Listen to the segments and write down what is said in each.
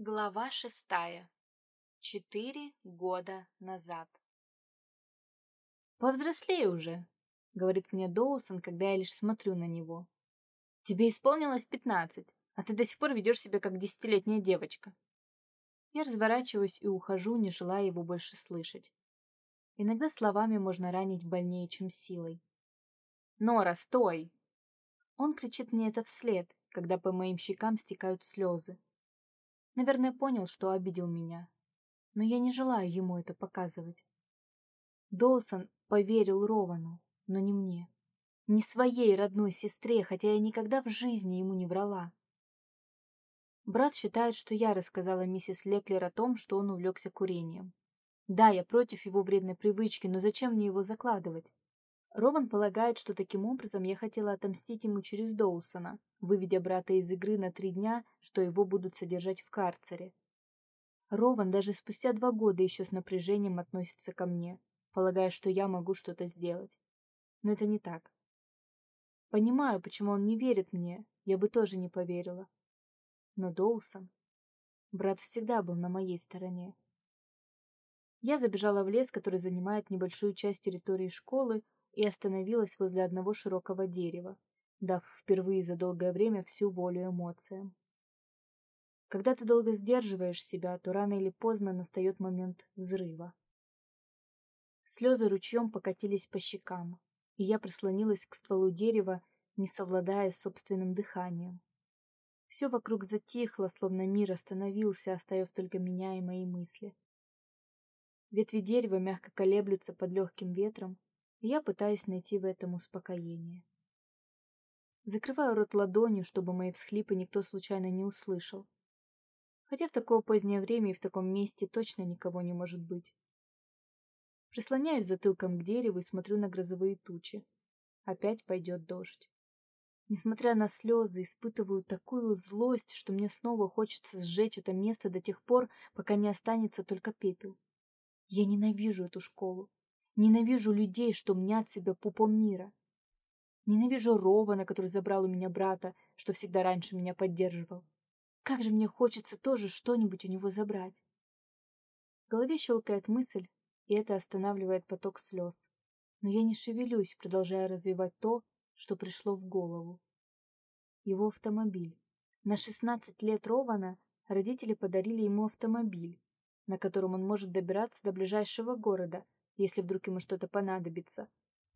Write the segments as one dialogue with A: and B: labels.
A: Глава шестая. Четыре года назад.
B: «Повзрослей уже», — говорит мне Доусон, когда я лишь смотрю на него. «Тебе исполнилось пятнадцать, а ты до сих пор ведешь себя как десятилетняя девочка». Я разворачиваюсь и ухожу, не желая его больше слышать. Иногда словами можно ранить больнее, чем силой. «Нора, стой!» Он кричит мне это вслед, когда по моим щекам стекают слезы. Наверное, понял, что обидел меня. Но я не желаю ему это показывать. Доусон поверил Ровану, но не мне. Не своей родной сестре, хотя я никогда в жизни ему не врала. Брат считает, что я рассказала миссис Леклер о том, что он увлекся курением. Да, я против его вредной привычки, но зачем мне его закладывать? Рован полагает, что таким образом я хотела отомстить ему через Доусона, выведя брата из игры на три дня, что его будут содержать в карцере. Рован даже спустя два года еще с напряжением относится ко мне, полагая, что я могу что-то сделать. Но это не так. Понимаю, почему он не верит мне, я бы тоже не поверила. Но Доусон... Брат всегда был на моей стороне. Я забежала в лес, который занимает небольшую часть территории школы, и остановилась возле одного широкого дерева, дав впервые за долгое время всю волю эмоциям. Когда ты долго сдерживаешь себя, то рано или поздно настает момент взрыва. Слезы ручьем покатились по щекам, и я прислонилась к стволу дерева, не совладая с собственным дыханием. Все вокруг затихло, словно мир остановился, оставив только меня и мои мысли. Ветви дерева мягко колеблются под легким ветром, я пытаюсь найти в этом успокоение. Закрываю рот ладонью, чтобы мои всхлипы никто случайно не услышал. Хотя в такое позднее время и в таком месте точно никого не может быть. Прислоняюсь затылком к дереву и смотрю на грозовые тучи. Опять пойдет дождь. Несмотря на слезы, испытываю такую злость, что мне снова хочется сжечь это место до тех пор, пока не останется только пепел. Я ненавижу эту школу. Ненавижу людей, что мнят себя пупом мира. Ненавижу Рована, который забрал у меня брата, что всегда раньше меня поддерживал. Как же мне хочется тоже что-нибудь у него забрать. В голове щелкает мысль, и это останавливает поток слез. Но я не шевелюсь, продолжая развивать то, что пришло в голову. Его автомобиль. На 16 лет Рована родители подарили ему автомобиль, на котором он может добираться до ближайшего города – если вдруг ему что-то понадобится,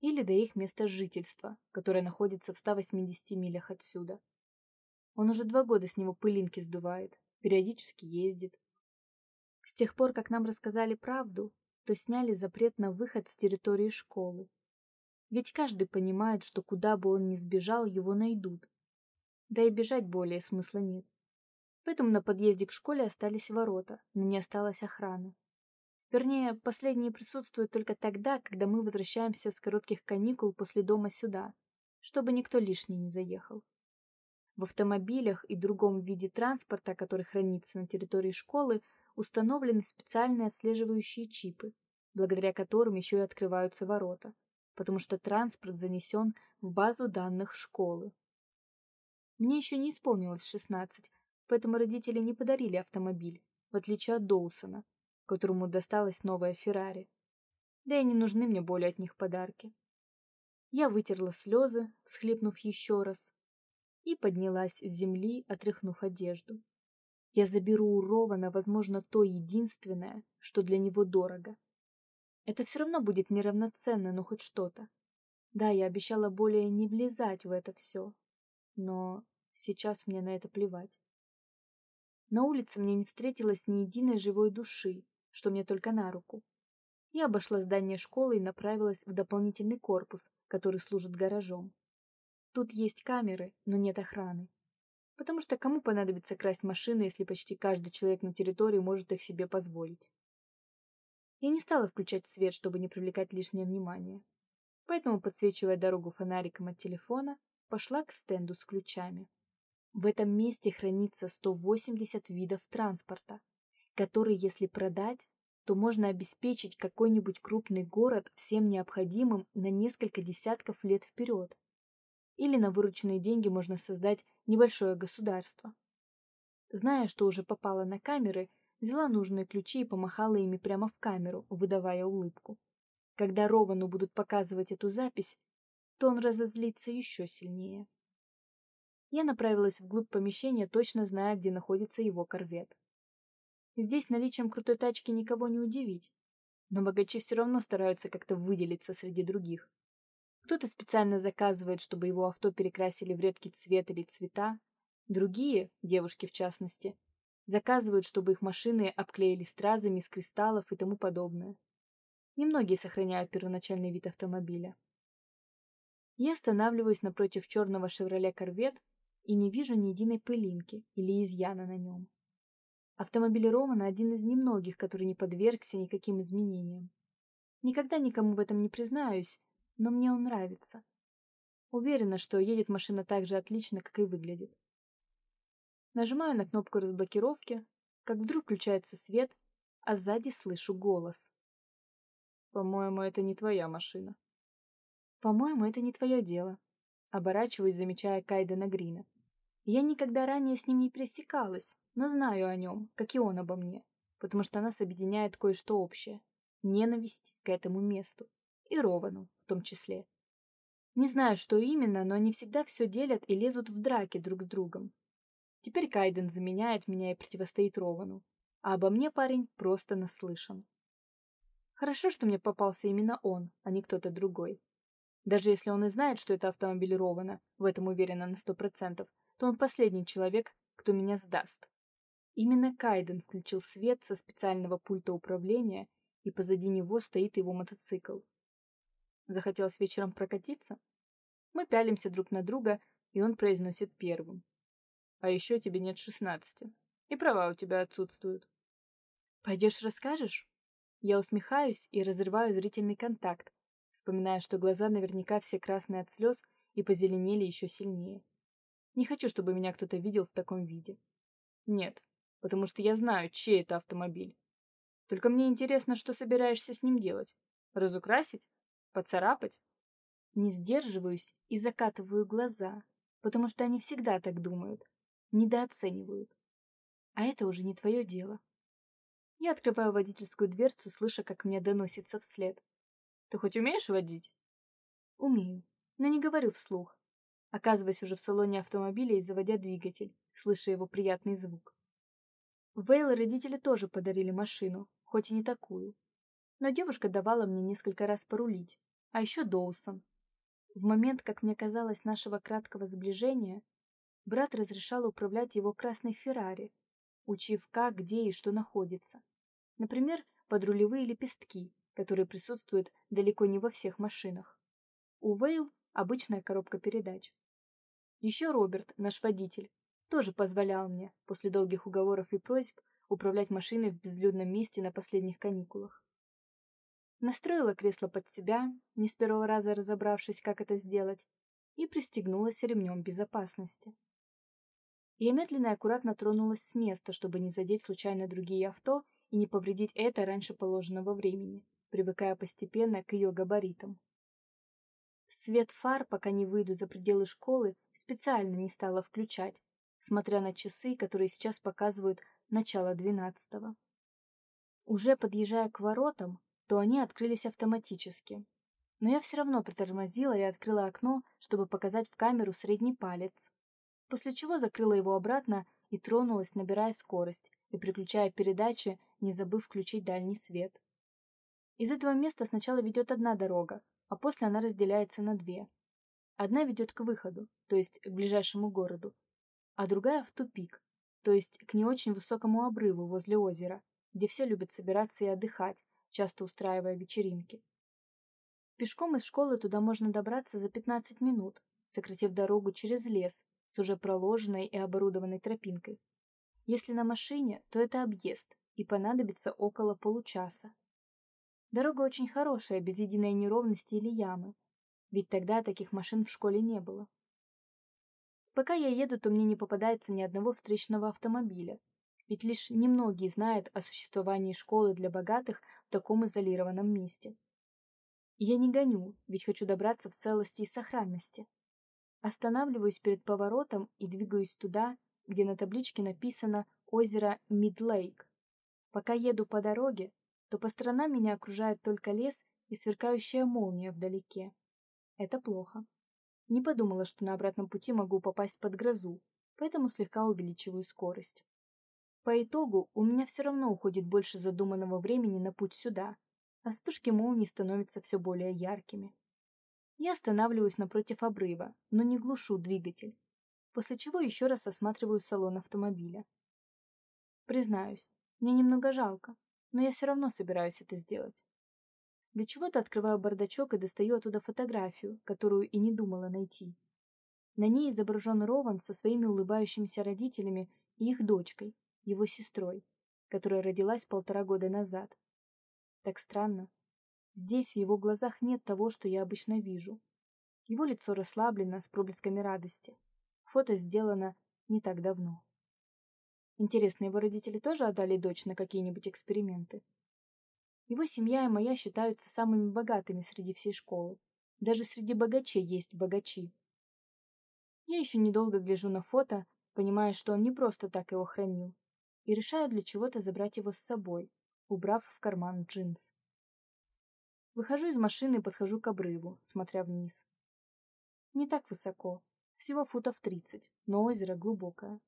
B: или до их места жительства, которое находится в 180 милях отсюда. Он уже два года с него пылинки сдувает, периодически ездит. С тех пор, как нам рассказали правду, то сняли запрет на выход с территории школы. Ведь каждый понимает, что куда бы он ни сбежал, его найдут. Да и бежать более смысла нет. Поэтому на подъезде к школе остались ворота, но не осталось охраны. Вернее, последние присутствуют только тогда, когда мы возвращаемся с коротких каникул после дома сюда, чтобы никто лишний не заехал. В автомобилях и другом виде транспорта, который хранится на территории школы, установлены специальные отслеживающие чипы, благодаря которым еще и открываются ворота, потому что транспорт занесен в базу данных школы. Мне еще не исполнилось 16, поэтому родители не подарили автомобиль, в отличие от Доусона, которому досталась новая Феррари. Да и не нужны мне более от них подарки. Я вытерла слезы, всхлипнув еще раз, и поднялась с земли, отряхнув одежду. Я заберу у Рована, возможно, то единственное, что для него дорого. Это все равно будет неравноценно, но хоть что-то. Да, я обещала более не влезать в это все, но сейчас мне на это плевать. На улице мне не встретилось ни единой живой души, что мне только на руку. Я обошла здание школы и направилась в дополнительный корпус, который служит гаражом. Тут есть камеры, но нет охраны. Потому что кому понадобится красть машины, если почти каждый человек на территории может их себе позволить? Я не стала включать свет, чтобы не привлекать лишнее внимание. Поэтому, подсвечивая дорогу фонариком от телефона, пошла к стенду с ключами. В этом месте хранится 180 видов транспорта, который, если продать, то можно обеспечить какой-нибудь крупный город всем необходимым на несколько десятков лет вперед. Или на вырученные деньги можно создать небольшое государство. Зная, что уже попала на камеры, взяла нужные ключи и помахала ими прямо в камеру, выдавая улыбку. Когда Ровану будут показывать эту запись, то он разозлится еще сильнее. Я направилась вглубь помещения, точно зная, где находится его корвет. Здесь наличием крутой тачки никого не удивить, но богачи все равно стараются как-то выделиться среди других. Кто-то специально заказывает, чтобы его авто перекрасили в редкий цвет или цвета, другие, девушки в частности, заказывают, чтобы их машины обклеили стразами из кристаллов и тому подобное. Немногие сохраняют первоначальный вид автомобиля. Я останавливаюсь напротив черного «Шевроле Корвет» и не вижу ни единой пылинки или изъяна на нем. Автомобиль Романа один из немногих, который не подвергся никаким изменениям. Никогда никому в этом не признаюсь, но мне он нравится. Уверена, что едет машина так же отлично, как и выглядит. Нажимаю на кнопку разблокировки, как вдруг включается свет, а сзади слышу голос. «По-моему, это не твоя машина». «По-моему, это не твое дело», оборачиваюсь, замечая Кайдена Грина. Я никогда ранее с ним не пересекалась, но знаю о нем, как и он обо мне, потому что нас объединяет кое-что общее — ненависть к этому месту, и Ровану в том числе. Не знаю, что именно, но они всегда все делят и лезут в драки друг с другом. Теперь Кайден заменяет меня и противостоит Ровану, а обо мне парень просто наслышан. Хорошо, что мне попался именно он, а не кто-то другой. Даже если он и знает, что это автомобиль Рована, в этом уверена на сто процентов, то он последний человек, кто меня сдаст. Именно Кайден включил свет со специального пульта управления, и позади него стоит его мотоцикл. Захотелось вечером прокатиться? Мы пялимся друг на друга, и он произносит первым. А еще тебе нет шестнадцати. И права у тебя отсутствуют. Пойдешь расскажешь? Я усмехаюсь и разрываю зрительный контакт, вспоминая, что глаза наверняка все красные от слез и позеленели еще сильнее. Не хочу, чтобы меня кто-то видел в таком виде. Нет, потому что я знаю, чей это автомобиль. Только мне интересно, что собираешься с ним делать. Разукрасить? Поцарапать? Не сдерживаюсь и закатываю глаза, потому что они всегда так думают, недооценивают. А это уже не твое дело. Я открываю водительскую дверцу, слыша, как мне доносится вслед. Ты хоть умеешь водить? Умею, но не говорю вслух, оказываясь уже в салоне автомобиля и заводя двигатель, слыша его приятный звук. Вейл родители тоже подарили машину, хоть и не такую. Но девушка давала мне несколько раз порулить, а еще Доусон. В момент, как мне казалось, нашего краткого сближения, брат разрешал управлять его красной Феррари, учив как, где и что находится. Например, подрулевые лепестки, которые присутствуют далеко не во всех машинах. У Вейл обычная коробка передач. Еще Роберт, наш водитель, тоже позволял мне, после долгих уговоров и просьб, управлять машиной в безлюдном месте на последних каникулах. Настроила кресло под себя, не с первого раза разобравшись, как это сделать, и пристегнулась ремнем безопасности. Я медленно и аккуратно тронулась с места, чтобы не задеть случайно другие авто и не повредить это раньше положенного времени, привыкая постепенно к ее габаритам. Свет фар, пока не выйду за пределы школы, специально не стала включать, смотря на часы, которые сейчас показывают начало двенадцатого. Уже подъезжая к воротам, то они открылись автоматически. Но я все равно притормозила и открыла окно, чтобы показать в камеру средний палец. После чего закрыла его обратно и тронулась, набирая скорость и переключая передачи, не забыв включить дальний свет. Из этого места сначала ведет одна дорога, а после она разделяется на две. Одна ведет к выходу, то есть к ближайшему городу, а другая в тупик, то есть к не очень высокому обрыву возле озера, где все любят собираться и отдыхать, часто устраивая вечеринки. Пешком из школы туда можно добраться за 15 минут, сократив дорогу через лес с уже проложенной и оборудованной тропинкой. Если на машине, то это объезд, и понадобится около получаса. Дорога очень хорошая, без единой неровности или ямы, ведь тогда таких машин в школе не было. Пока я еду, то мне не попадается ни одного встречного автомобиля, ведь лишь немногие знают о существовании школы для богатых в таком изолированном месте. я не гоню, ведь хочу добраться в целости и сохранности. Останавливаюсь перед поворотом и двигаюсь туда, где на табличке написано «Озеро Мидлейк». Пока еду по дороге, то по сторонам меня окружает только лес и сверкающая молния вдалеке. Это плохо. Не подумала, что на обратном пути могу попасть под грозу, поэтому слегка увеличиваю скорость. По итогу у меня все равно уходит больше задуманного времени на путь сюда, а вспышки молний становятся все более яркими. Я останавливаюсь напротив обрыва, но не глушу двигатель, после чего еще раз осматриваю салон автомобиля. Признаюсь, мне немного жалко, но я все равно собираюсь это сделать. Для чего-то открываю бардачок и достаю оттуда фотографию, которую и не думала найти. На ней изображен Рован со своими улыбающимися родителями и их дочкой, его сестрой, которая родилась полтора года назад. Так странно. Здесь в его глазах нет того, что я обычно вижу. Его лицо расслаблено, с проблесками радости. Фото сделано не так давно. Интересно, его родители тоже отдали дочь на какие-нибудь эксперименты? Его семья и моя считаются самыми богатыми среди всей школы. Даже среди богачей есть богачи. Я еще недолго гляжу на фото, понимая, что он не просто так его хранил, и решаю для чего-то забрать его с собой, убрав в карман джинс. Выхожу из машины и подхожу к обрыву, смотря вниз. Не так высоко, всего футов тридцать, но озеро глубокое.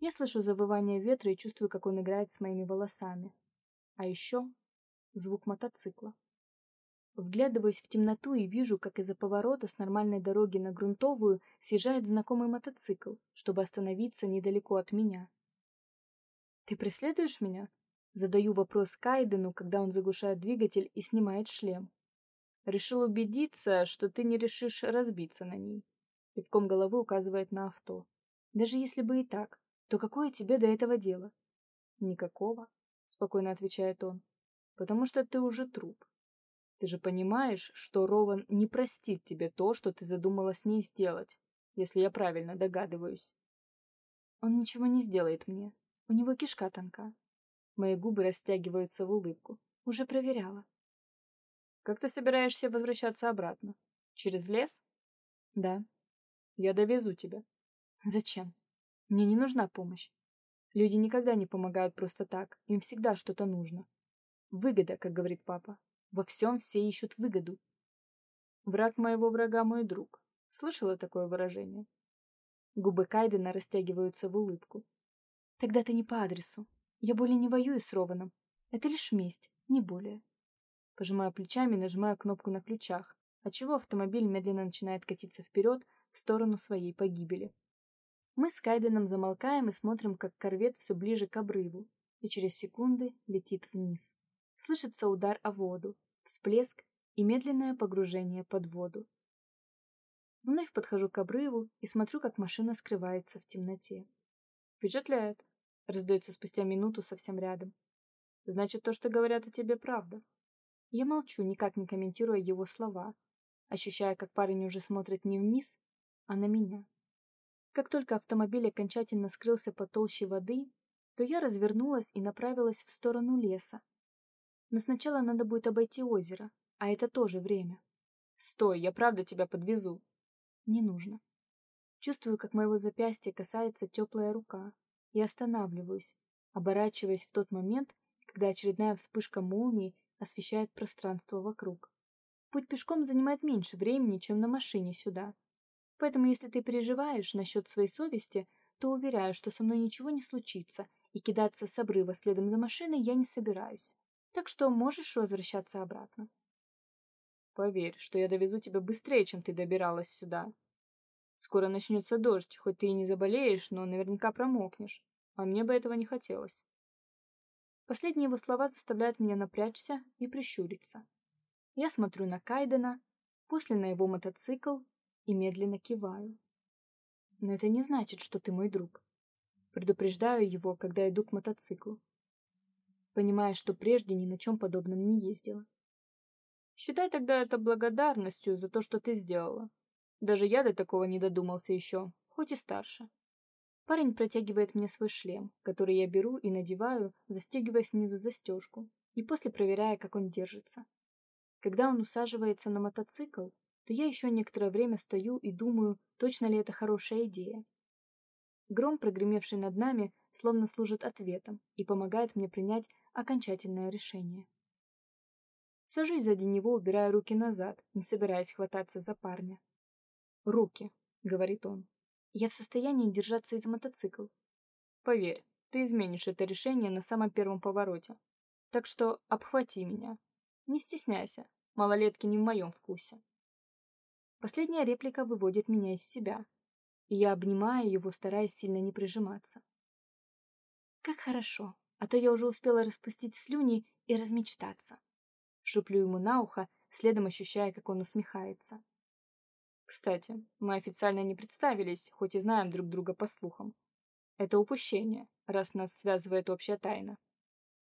B: Я слышу завывание ветра и чувствую, как он играет с моими волосами. А еще звук мотоцикла. Вглядываюсь в темноту и вижу, как из-за поворота с нормальной дороги на грунтовую съезжает знакомый мотоцикл, чтобы остановиться недалеко от меня. «Ты преследуешь меня?» Задаю вопрос Кайдену, когда он заглушает двигатель и снимает шлем. «Решил убедиться, что ты не решишь разбиться на ней». Кивком головы указывает на авто. «Даже если бы и так, то какое тебе до этого дело?» «Никакого», — спокойно отвечает он потому что ты уже труп. Ты же понимаешь, что Рован не простит тебе то, что ты задумала с ней сделать, если я правильно догадываюсь. Он ничего не сделает мне. У него кишка тонка. Мои губы растягиваются в улыбку. Уже проверяла. Как ты собираешься возвращаться обратно? Через лес? Да. Я довезу тебя. Зачем? Мне не нужна помощь. Люди никогда не помогают просто так. Им всегда что-то нужно. Выгода, как говорит папа. Во всем все ищут выгоду. Враг моего врага мой друг. Слышала такое выражение? Губы Кайдена растягиваются в улыбку. Тогда ты не по адресу. Я более не воюю с Рованом. Это лишь месть, не более. Пожимаю плечами нажимаю кнопку на ключах, отчего автомобиль медленно начинает катиться вперед в сторону своей погибели. Мы с Кайденом замолкаем и смотрим, как корвет все ближе к обрыву, и через секунды летит вниз. Слышится удар о воду, всплеск и медленное погружение под воду. Вновь подхожу к обрыву и смотрю, как машина скрывается в темноте. «Впечатляет», — раздается спустя минуту совсем рядом. «Значит, то, что говорят о тебе, правда». Я молчу, никак не комментируя его слова, ощущая, как парень уже смотрит не вниз, а на меня. Как только автомобиль окончательно скрылся под толщей воды, то я развернулась и направилась в сторону леса, но сначала надо будет обойти озеро, а это тоже время. Стой, я правда тебя подвезу. Не нужно. Чувствую, как моего запястья касается теплая рука, и останавливаюсь, оборачиваясь в тот момент, когда очередная вспышка молнии освещает пространство вокруг. Путь пешком занимает меньше времени, чем на машине сюда. Поэтому, если ты переживаешь насчет своей совести, то уверяю, что со мной ничего не случится, и кидаться с обрыва следом за машиной я не собираюсь так что можешь возвращаться обратно. Поверь, что я довезу тебя быстрее, чем ты добиралась сюда. Скоро начнется дождь, хоть ты и не заболеешь, но наверняка промокнешь, а мне бы этого не хотелось. Последние его слова заставляют меня напрячься и прищуриться. Я смотрю на Кайдена, после на его мотоцикл и медленно киваю. Но это не значит, что ты мой друг. Предупреждаю его, когда иду к мотоциклу понимая, что прежде ни на чем подобном не ездила. Считай тогда это благодарностью за то, что ты сделала. Даже я до такого не додумался еще, хоть и старше. Парень протягивает мне свой шлем, который я беру и надеваю, застегивая снизу застежку, и после проверяя, как он держится. Когда он усаживается на мотоцикл, то я еще некоторое время стою и думаю, точно ли это хорошая идея. Гром, прогремевший над нами, словно служит ответом и помогает мне принять окончательное решение. Сажусь сзади него, убирая руки назад, не собираясь хвататься за парня. «Руки», — говорит он. «Я в состоянии держаться из мотоцикл. Поверь, ты изменишь это решение на самом первом повороте. Так что обхвати меня. Не стесняйся, малолетки не в моем вкусе». Последняя реплика выводит меня из себя, и я обнимаю его, стараясь сильно не прижиматься. Как хорошо, а то я уже успела распустить слюни и размечтаться. Шуплю ему на ухо, следом ощущая, как он усмехается. Кстати, мы официально не представились, хоть и знаем друг друга по слухам. Это упущение, раз нас связывает общая тайна.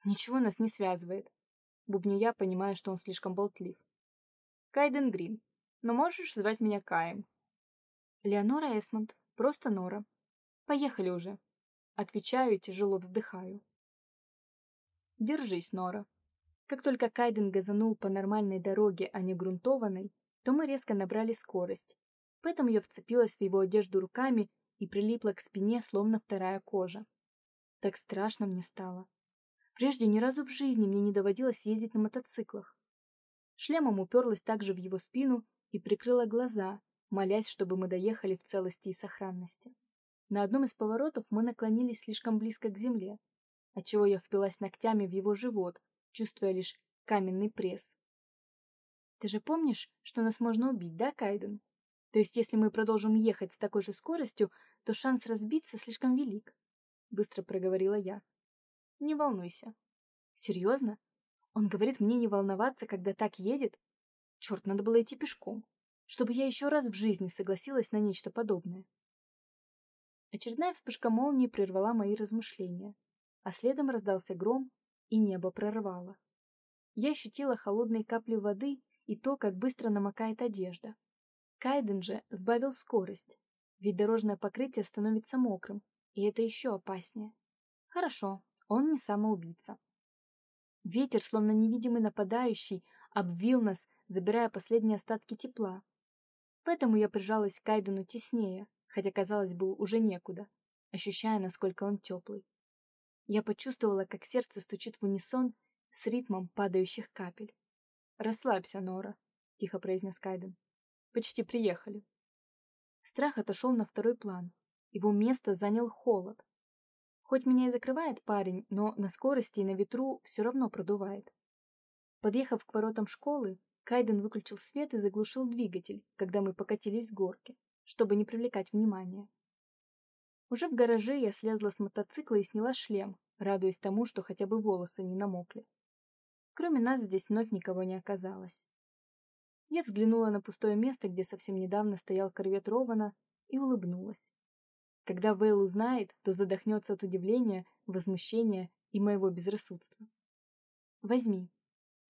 B: Ничего нас не связывает. Бубню я, понимая, что он слишком болтлив. Кайден Грин. Но можешь звать меня Каем. Леонора Эсмонд. Просто Нора. Поехали уже. Отвечаю и тяжело вздыхаю. Держись, Нора. Как только Кайден газанул по нормальной дороге, а не грунтованной, то мы резко набрали скорость. Поэтому я вцепилась в его одежду руками и прилипла к спине, словно вторая кожа. Так страшно мне стало. Прежде ни разу в жизни мне не доводилось ездить на мотоциклах. Шлемом уперлась также в его спину и прикрыла глаза, молясь, чтобы мы доехали в целости и сохранности. На одном из поворотов мы наклонились слишком близко к земле, отчего я впилась ногтями в его живот, чувствуя лишь каменный пресс. Ты же помнишь, что нас можно убить, да, Кайден? То есть, если мы продолжим ехать с такой же скоростью, то шанс разбиться слишком велик, быстро проговорила я. Не волнуйся. Серьезно? Он говорит мне не волноваться, когда так едет? Черт, надо было идти пешком, чтобы я еще раз в жизни согласилась на нечто подобное. Очередная вспышка молнии прервала мои размышления, а следом раздался гром, и небо прорвало. Я ощутила холодные капли воды и то, как быстро намокает одежда. Кайден же сбавил скорость, ведь дорожное покрытие становится мокрым, и это еще опаснее. Хорошо, он не самоубийца. Ветер, словно невидимый нападающий, обвил нас, забирая последние остатки тепла. Поэтому я прижалась к Кайдену теснее, хотя, казалось бы, уже некуда, ощущая, насколько он теплый. Я почувствовала, как сердце стучит в унисон с ритмом падающих капель. «Расслабься, Нора», — тихо произнес Кайден. «Почти приехали». Страх отошел на второй план. Его место занял холод. Хоть меня и закрывает парень, но на скорости и на ветру все равно продувает. Подъехав к воротам школы, Кайден выключил свет и заглушил двигатель, когда мы покатились с горки, чтобы не привлекать внимания. Уже в гараже я слезла с мотоцикла и сняла шлем, радуясь тому, что хотя бы волосы не намокли. Кроме нас здесь вновь никого не оказалось. Я взглянула на пустое место, где совсем недавно стоял корвет Рована, и улыбнулась. Когда Вейл узнает, то задохнется от удивления, возмущения и моего безрассудства. «Возьми».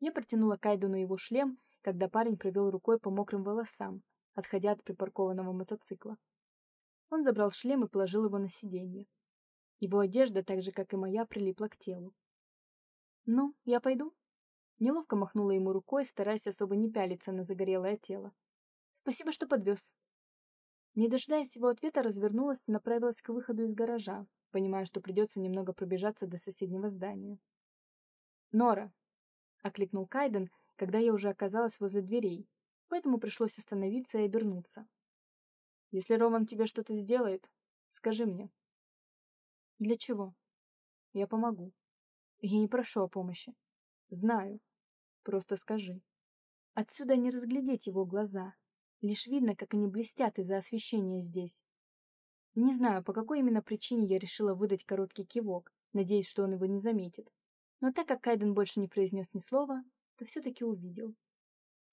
B: Я протянула Кайдуну его шлем, когда парень провел рукой по мокрым волосам, отходя от припаркованного мотоцикла. Он забрал шлем и положил его на сиденье. Его одежда, так же как и моя, прилипла к телу. «Ну, я пойду?» Неловко махнула ему рукой, стараясь особо не пялиться на загорелое тело. «Спасибо, что подвез». Не дожидаясь его ответа, развернулась и направилась к выходу из гаража, понимая, что придется немного пробежаться до соседнего здания. «Нора!» — окликнул Кайден, когда я уже оказалась возле дверей, поэтому пришлось остановиться и обернуться. Если Роман тебе что-то сделает, скажи мне. Для чего? Я помогу. Я не прошу о помощи. Знаю. Просто скажи. Отсюда не разглядеть его глаза. Лишь видно, как они блестят из-за освещения здесь. Не знаю, по какой именно причине я решила выдать короткий кивок, надеясь, что он его не заметит. Но так как Кайден больше не произнес ни слова, то все-таки увидел.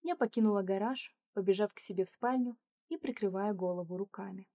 B: Я покинула гараж, побежав к себе в спальню и прикрывая голову руками.